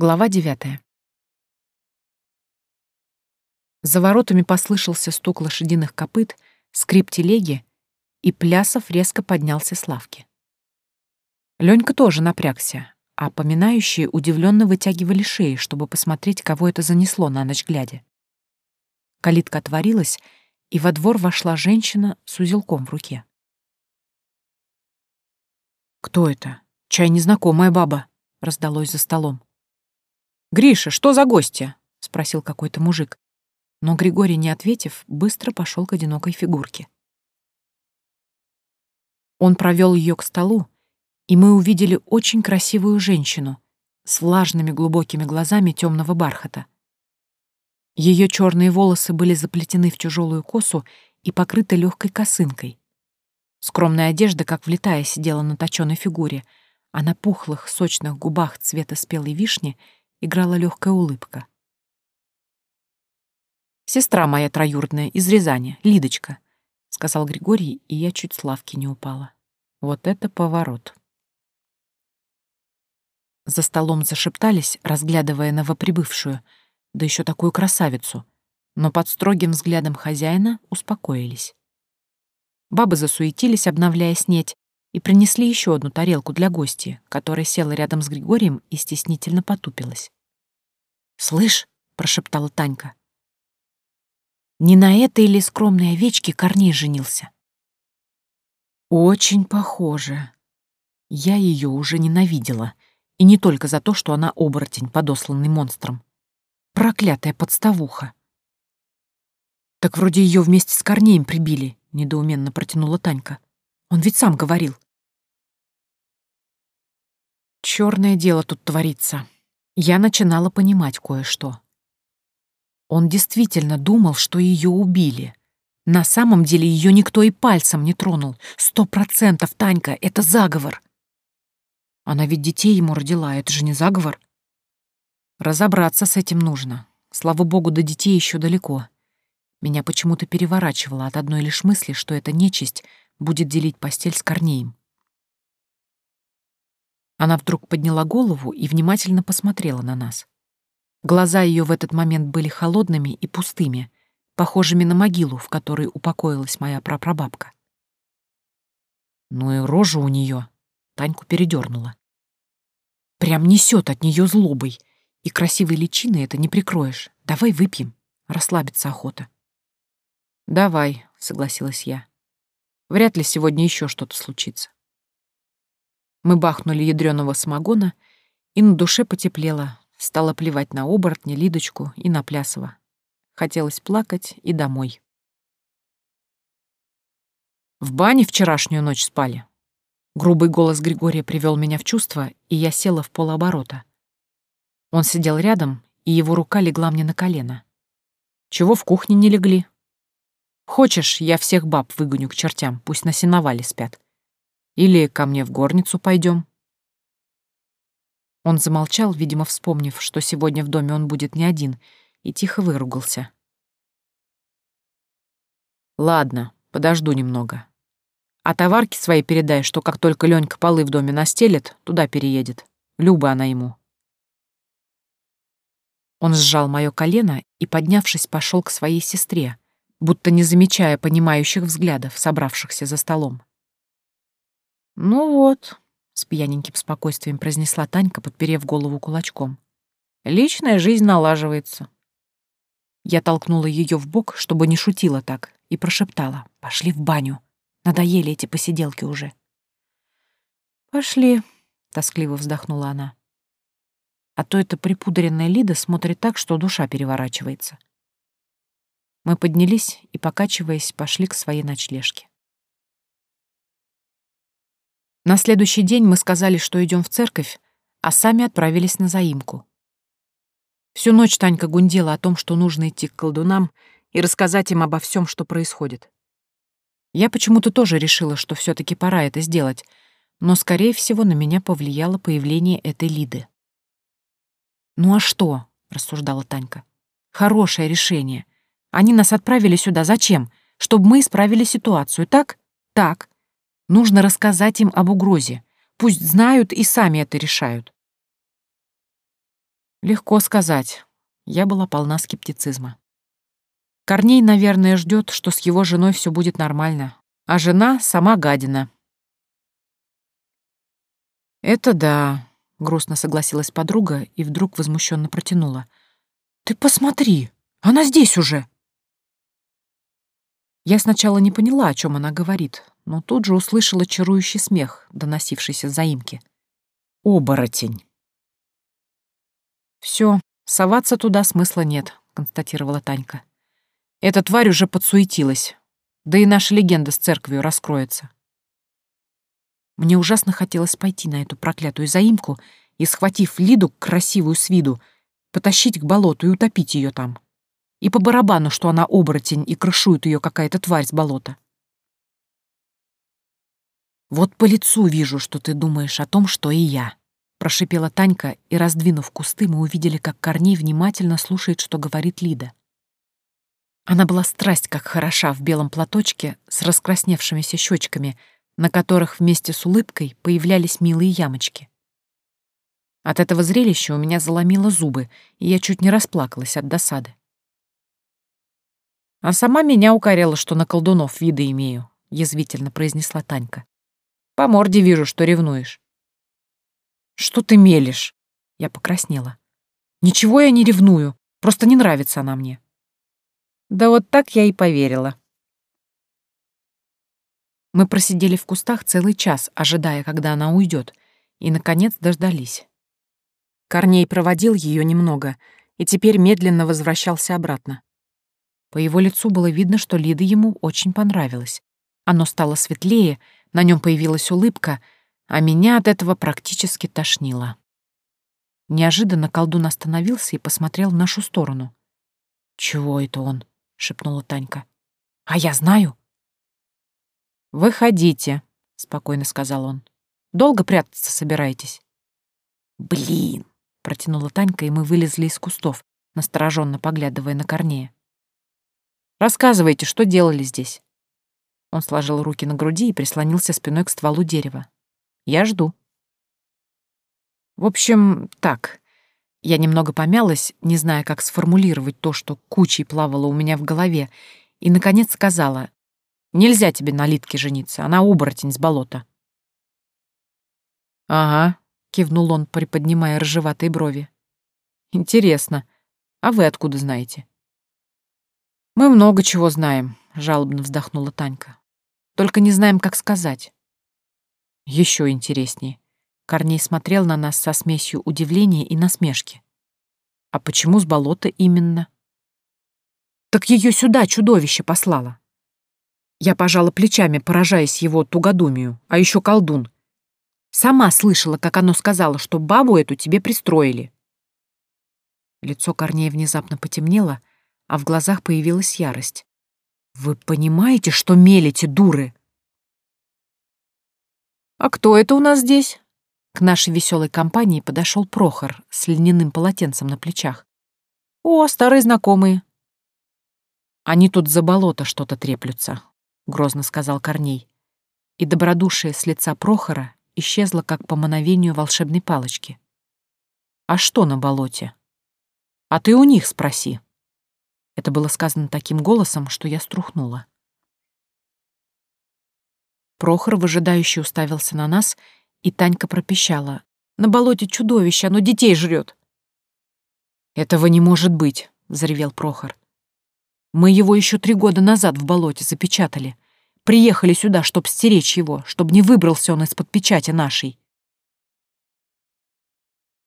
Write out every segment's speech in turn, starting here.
Глава девятая. За воротами послышался стук лошадиных копыт, скрип телеги, и Плясов резко поднялся с лавки. Ленька тоже напрягся, а поминающие удивленно вытягивали шеи, чтобы посмотреть, кого это занесло на ночь глядя. Калитка отворилась, и во двор вошла женщина с узелком в руке. «Кто это? Чай незнакомая баба», — раздалось за столом. «Гриша, что за гостья?» — спросил какой-то мужик. Но Григорий, не ответив, быстро пошел к одинокой фигурке. Он провел ее к столу, и мы увидели очень красивую женщину с влажными глубокими глазами темного бархата. Ее черные волосы были заплетены в тяжелую косу и покрыты легкой косынкой. Скромная одежда, как влетая, сидела на точенной фигуре, а на пухлых, сочных губах цвета спелой вишни — играла легкая улыбка. «Сестра моя троюродная из Рязани, Лидочка», — сказал Григорий, и я чуть с лавки не упала. Вот это поворот. За столом зашептались, разглядывая новоприбывшую, да еще такую красавицу, но под строгим взглядом хозяина успокоились. Бабы засуетились, обновляя снеть, и принесли еще одну тарелку для гостя, которая села рядом с Григорием и стеснительно потупилась. «Слышь», — прошептала Танька, — «не на этой ли скромной овечке Корней женился?» «Очень похоже. Я ее уже ненавидела, и не только за то, что она оборотень, подосланный монстром. Проклятая подставуха!» «Так вроде ее вместе с Корнеем прибили», — недоуменно протянула Танька. Он ведь сам говорил. Черное дело тут творится. Я начинала понимать кое-что. Он действительно думал, что ее убили. На самом деле ее никто и пальцем не тронул. Сто процентов, Танька, это заговор. Она ведь детей ему родила, это же не заговор. Разобраться с этим нужно. Слава богу, до детей еще далеко. Меня почему-то переворачивало от одной лишь мысли, что эта нечисть будет делить постель с Корнеем. Она вдруг подняла голову и внимательно посмотрела на нас. Глаза ее в этот момент были холодными и пустыми, похожими на могилу, в которой упокоилась моя прапрабабка. Ну и рожа у нее Таньку передернула. Прям несет от нее злобой, и красивой личиной это не прикроешь. Давай выпьем, расслабиться охота. Давай, согласилась я. Вряд ли сегодня еще что-то случится. Мы бахнули ядреного самогона, и на душе потеплело, стало плевать на оборотня, Лидочку и на Плясова. Хотелось плакать и домой. В бане вчерашнюю ночь спали. Грубый голос Григория привел меня в чувство, и я села в полоборота. Он сидел рядом, и его рука легла мне на колено. Чего в кухне не легли? Хочешь, я всех баб выгоню к чертям, пусть на сеновале спят. Или ко мне в горницу пойдем. Он замолчал, видимо, вспомнив, что сегодня в доме он будет не один, и тихо выругался. Ладно, подожду немного. А товарки своей передай, что как только Ленька полы в доме настелит, туда переедет. Люба она ему. Он сжал мое колено и, поднявшись, пошел к своей сестре, будто не замечая понимающих взглядов, собравшихся за столом. «Ну вот», — с пьяненьким спокойствием произнесла Танька, подперев голову кулачком. «Личная жизнь налаживается». Я толкнула ее в бок, чтобы не шутила так, и прошептала. «Пошли в баню. Надоели эти посиделки уже». «Пошли», — тоскливо вздохнула она. А то эта припудренная Лида смотрит так, что душа переворачивается. Мы поднялись и, покачиваясь, пошли к своей ночлежке. На следующий день мы сказали, что идем в церковь, а сами отправились на заимку. Всю ночь Танька гундела о том, что нужно идти к колдунам и рассказать им обо всем, что происходит. Я почему-то тоже решила, что все таки пора это сделать, но, скорее всего, на меня повлияло появление этой Лиды. «Ну а что?» — рассуждала Танька. «Хорошее решение. Они нас отправили сюда зачем? Чтобы мы исправили ситуацию, так? Так. Нужно рассказать им об угрозе. Пусть знают и сами это решают. Легко сказать. Я была полна скептицизма. Корней, наверное, ждет, что с его женой все будет нормально, а жена — сама гадина. «Это да», — грустно согласилась подруга и вдруг возмущенно протянула. «Ты посмотри, она здесь уже!» Я сначала не поняла, о чем она говорит, но тут же услышала чарующий смех, доносившийся с заимки. «Оборотень!» «Все, соваться туда смысла нет», — констатировала Танька. «Эта тварь уже подсуетилась, да и наша легенда с церковью раскроется». Мне ужасно хотелось пойти на эту проклятую заимку и, схватив Лиду, красивую с виду, потащить к болоту и утопить ее там. И по барабану, что она оборотень и крышует ее какая-то тварь с болота. «Вот по лицу вижу, что ты думаешь о том, что и я», — прошипела Танька, и, раздвинув кусты, мы увидели, как Корней внимательно слушает, что говорит Лида. Она была страсть как хороша в белом платочке с раскрасневшимися щечками, на которых вместе с улыбкой появлялись милые ямочки. От этого зрелища у меня заломило зубы, и я чуть не расплакалась от досады. «А сама меня укоряла, что на колдунов виды имею», — язвительно произнесла Танька. «По морде вижу, что ревнуешь». «Что ты мелешь?» Я покраснела. «Ничего я не ревную, просто не нравится она мне». «Да вот так я и поверила», мы просидели в кустах целый час, ожидая, когда она уйдет, и, наконец, дождались. Корней проводил ее немного и теперь медленно возвращался обратно. По его лицу было видно, что Лида ему очень понравилась. Оно стало светлее, на нем появилась улыбка, а меня от этого практически тошнило. Неожиданно колдун остановился и посмотрел в нашу сторону. «Чего это он?» — шепнула Танька. «А я знаю», «Выходите», — спокойно сказал он. «Долго прятаться собираетесь?» «Блин!» — протянула Танька, и мы вылезли из кустов, настороженно поглядывая на Корнея. «Рассказывайте, что делали здесь?» Он сложил руки на груди и прислонился спиной к стволу дерева. «Я жду». В общем, так. Я немного помялась, не зная, как сформулировать то, что кучей плавало у меня в голове, и, наконец, сказала, Нельзя тебе на Литке жениться, она оборотень с болота». «Ага», — кивнул он, приподнимая рыжеватые брови. «Интересно. А вы откуда знаете?» «Мы много чего знаем», — жалобно вздохнула Танька. «Только не знаем, как сказать». Еще интереснее. Корней смотрел на нас со смесью удивления и насмешки. «А почему с болота именно?» «Так ее сюда чудовище послало», я пожала плечами, поражаясь его тугодумию, а еще колдун. Сама слышала, как оно сказала, что бабу эту тебе пристроили. Лицо Корнея внезапно потемнело, а в глазах появилась ярость. «Вы понимаете, что мелите, дуры?» «А кто это у нас здесь?» К нашей веселой компании подошел Прохор с льняным полотенцем на плечах. «О, старые знакомые!» Они тут за болото что-то треплются грозно сказал Корней. И добродушие с лица Прохора исчезло, как по мановению волшебной палочки. «А что на болоте?» «А ты у них спроси». Это было сказано таким голосом, что я струхнула. Прохор выжидающе уставился на нас, и Танька пропищала. «На болоте чудовище, оно детей жрет!» «Этого не может быть!» — заревел Прохор. Мы его еще три года назад в болоте запечатали. Приехали сюда, чтобы стеречь его, чтобы не выбрался он из-под печати нашей.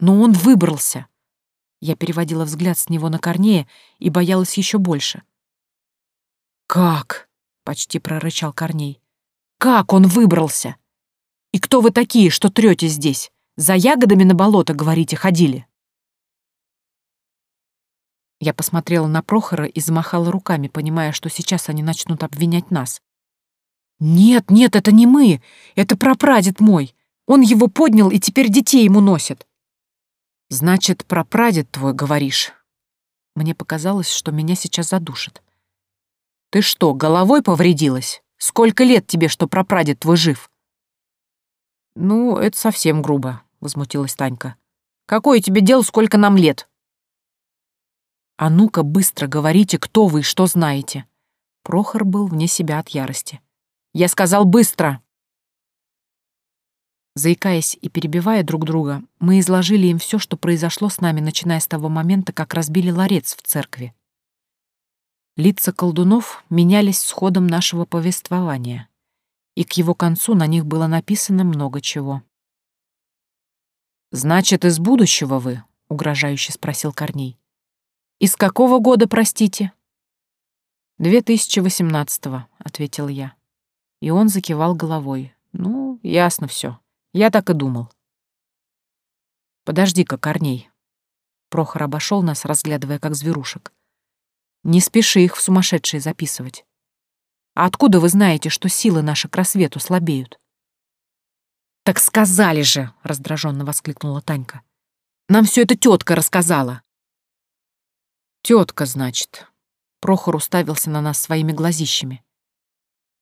Но он выбрался. Я переводила взгляд с него на Корнея и боялась еще больше. «Как?» — почти прорычал Корней. «Как он выбрался? И кто вы такие, что трете здесь? За ягодами на болото, говорите, ходили?» Я посмотрела на Прохора и замахала руками, понимая, что сейчас они начнут обвинять нас. «Нет, нет, это не мы. Это прапрадед мой. Он его поднял и теперь детей ему носит». «Значит, прапрадед твой, говоришь?» Мне показалось, что меня сейчас задушит. «Ты что, головой повредилась? Сколько лет тебе, что прапрадед твой жив?» «Ну, это совсем грубо», — возмутилась Танька. Какое тебе дело, сколько нам лет?» «А ну-ка, быстро говорите, кто вы и что знаете». Прохор был вне себя от ярости. «Я сказал быстро!» Заикаясь и перебивая друг друга, мы изложили им все, что произошло с нами, начиная с того момента, как разбили ларец в церкви. Лица колдунов менялись с ходом нашего повествования, и к его концу на них было написано много чего. «Значит, из будущего вы?» — угрожающе спросил Корней. «Из какого года, простите?» «Две тысячи восемнадцатого», — ответил я. И он закивал головой. «Ну, ясно все. Я так и думал. Подожди-ка, Корней. Прохор обошел нас, разглядывая как зверушек. Не спеши их в сумасшедшие записывать. А откуда вы знаете, что силы наши к рассвету слабеют? Так сказали же, раздраженно воскликнула Танька. Нам все это тетка рассказала. Тетка, значит. Прохор уставился на нас своими глазищами.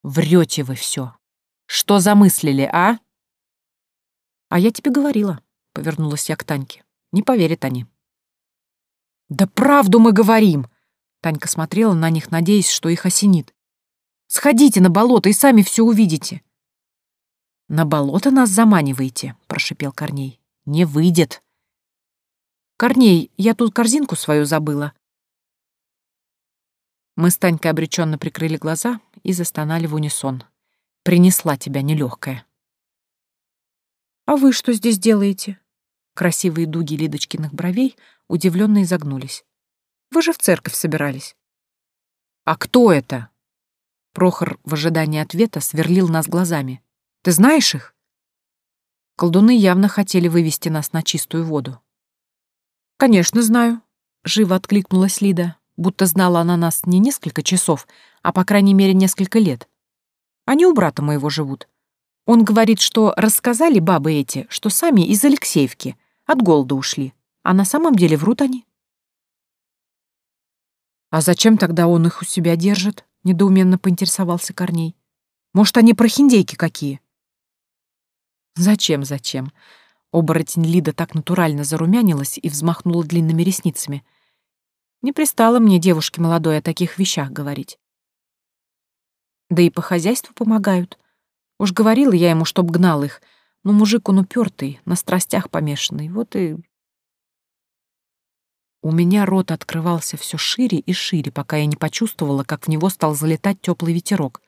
Врете вы все. Что замыслили, а? «А я тебе говорила», — повернулась я к Таньке. «Не поверят они». «Да правду мы говорим!» Танька смотрела на них, надеясь, что их осенит. «Сходите на болото и сами все увидите». «На болото нас заманиваете», — прошипел Корней. «Не выйдет». «Корней, я тут корзинку свою забыла». Мы с Танькой обреченно прикрыли глаза и застонали в унисон. «Принесла тебя нелегкая». «А вы что здесь делаете?» Красивые дуги Лидочкиных бровей удивленно изогнулись. «Вы же в церковь собирались». «А кто это?» Прохор в ожидании ответа сверлил нас глазами. «Ты знаешь их?» Колдуны явно хотели вывести нас на чистую воду. «Конечно, знаю», — живо откликнулась Лида, будто знала она нас не несколько часов, а по крайней мере несколько лет. Они у брата моего живут. Он говорит, что рассказали бабы эти, что сами из Алексеевки, от голода ушли, а на самом деле врут они. «А зачем тогда он их у себя держит?» — недоуменно поинтересовался Корней. «Может, они прохиндейки какие?» «Зачем, зачем?» Оборотень Лида так натурально зарумянилась и взмахнула длинными ресницами. Не пристало мне девушке молодой о таких вещах говорить. Да и по хозяйству помогают. Уж говорила я ему, чтоб гнал их, но мужик он упертый, на страстях помешанный, вот и... У меня рот открывался все шире и шире, пока я не почувствовала, как в него стал залетать теплый ветерок.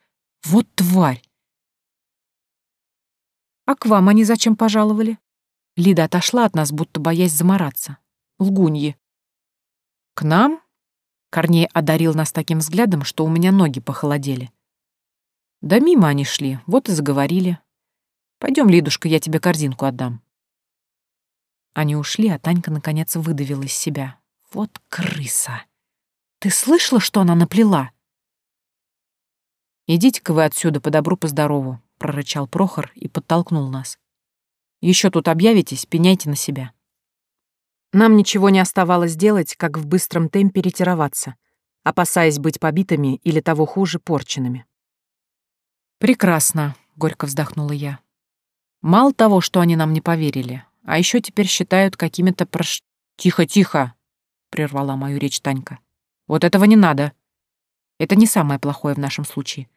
Вот тварь! А к вам они зачем пожаловали? Лида отошла от нас, будто боясь замораться. Лгуньи. К нам? Корней одарил нас таким взглядом, что у меня ноги похолодели. Да мимо они шли, вот и заговорили. Пойдем, Лидушка, я тебе корзинку отдам. Они ушли, а Танька наконец выдавила из себя. Вот крыса! Ты слышала, что она наплела? «Идите-ка вы отсюда по добру, по здорову», — прорычал Прохор и подтолкнул нас. Еще тут объявитесь, пеняйте на себя. Нам ничего не оставалось делать, как в быстром темпе ретироваться, опасаясь быть побитыми или того хуже, порченными. «Прекрасно», — горько вздохнула я. «Мало того, что они нам не поверили, а еще теперь считают какими-то прош...» «Тихо, тихо!» — прервала мою речь Танька. «Вот этого не надо. Это не самое плохое в нашем случае.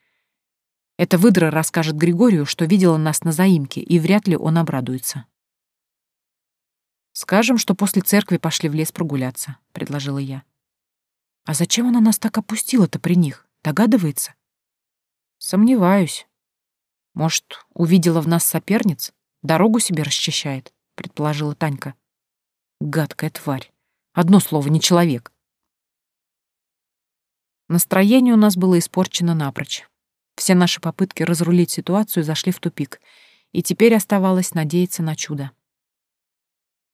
Эта выдра расскажет Григорию, что видела нас на заимке, и вряд ли он обрадуется». «Скажем, что после церкви пошли в лес прогуляться», — предложила я. «А зачем она нас так опустила-то при них? Догадывается?» Сомневаюсь. Может, увидела в нас соперниц? Дорогу себе расчищает, предположила Танька. Гадкая тварь. Одно слово, не человек. Настроение у нас было испорчено напрочь. Все наши попытки разрулить ситуацию зашли в тупик, и теперь оставалось надеяться на чудо.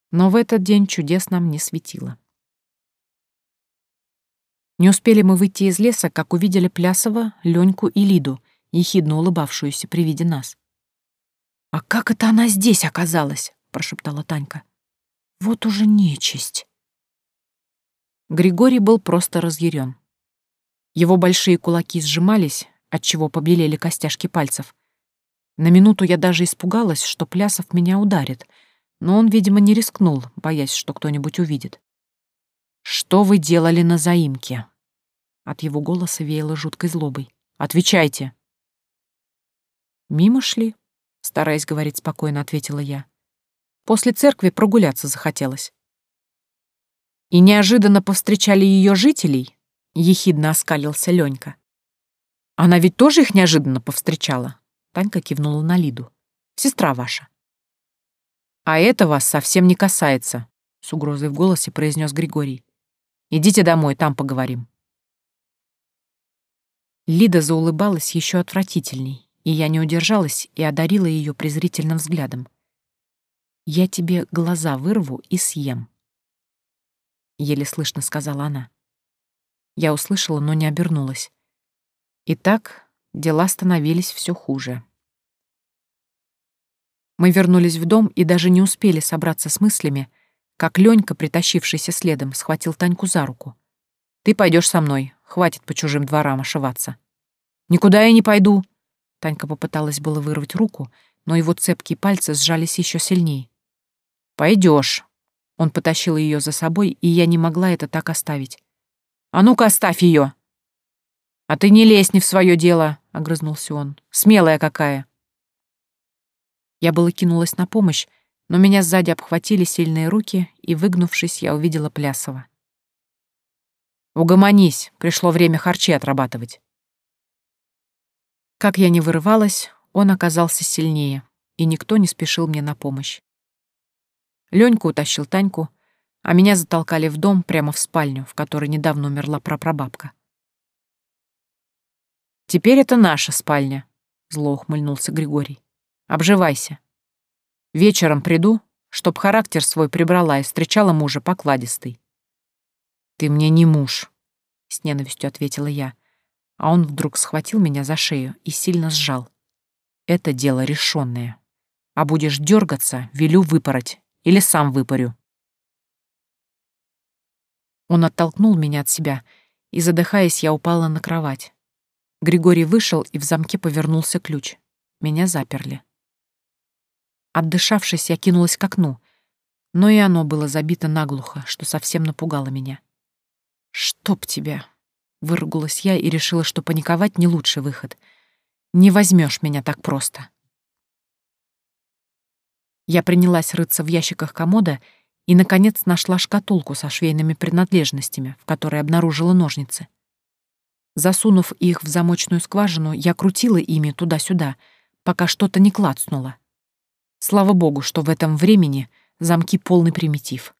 Но в этот день чудес нам не светило. Не успели мы выйти из леса, как увидели Плясова, Леньку и Лиду, ехидно улыбавшуюся при виде нас. «А как это она здесь оказалась?» — прошептала Танька. «Вот уже нечисть». Григорий был просто разъярен. Его большие кулаки сжимались, отчего побелели костяшки пальцев. На минуту я даже испугалась, что Плясов меня ударит, но он, видимо, не рискнул, боясь, что кто-нибудь увидит. «Что вы делали на заимке?» От его голоса веяло жуткой злобой. «Отвечайте!» «Мимо шли», — стараясь говорить спокойно, ответила я. «После церкви прогуляться захотелось». «И неожиданно повстречали ее жителей?» — ехидно оскалился Ленька. «Она ведь тоже их неожиданно повстречала?» Танька кивнула на Лиду. «Сестра ваша». «А это вас совсем не касается», — с угрозой в голосе произнес Григорий. «Идите домой, там поговорим». Лида заулыбалась еще отвратительней, и я не удержалась и одарила ее презрительным взглядом. «Я тебе глаза вырву и съем», — еле слышно сказала она. Я услышала, но не обернулась. Итак, дела становились все хуже. Мы вернулись в дом и даже не успели собраться с мыслями, как Ленька, притащившийся следом, схватил Таньку за руку. «Ты пойдешь со мной, хватит по чужим дворам ошиваться». «Никуда я не пойду!» Танька попыталась было вырвать руку, но его цепкие пальцы сжались еще сильнее. Пойдешь. Он потащил ее за собой, и я не могла это так оставить. «А ну-ка, оставь ее!» «А ты не лезь не в свое дело!» — огрызнулся он. «Смелая какая!» Я было кинулась на помощь, но меня сзади обхватили сильные руки, и, выгнувшись, я увидела Плясова. «Угомонись, пришло время харчи отрабатывать». Как я не вырывалась, он оказался сильнее, и никто не спешил мне на помощь. Ленька утащил Таньку, а меня затолкали в дом прямо в спальню, в которой недавно умерла прапрабабка. «Теперь это наша спальня», — зло ухмыльнулся Григорий. «Обживайся. Вечером приду, чтоб характер свой прибрала и встречала мужа покладистый». «Ты мне не муж», — с ненавистью ответила я, а он вдруг схватил меня за шею и сильно сжал. «Это дело решенное. А будешь дергаться, велю выпороть, или сам выпарю». Он оттолкнул меня от себя, и, задыхаясь, я упала на кровать. Григорий вышел, и в замке повернулся ключ. Меня заперли. Отдышавшись, я кинулась к окну, но и оно было забито наглухо, что совсем напугало меня. «Чтоб тебя!» — выругалась я и решила, что паниковать не лучший выход. «Не возьмешь меня так просто». Я принялась рыться в ящиках комода и, наконец, нашла шкатулку со швейными принадлежностями, в которой обнаружила ножницы. Засунув их в замочную скважину, я крутила ими туда-сюда, пока что-то не клацнуло. Слава богу, что в этом времени замки полный примитив.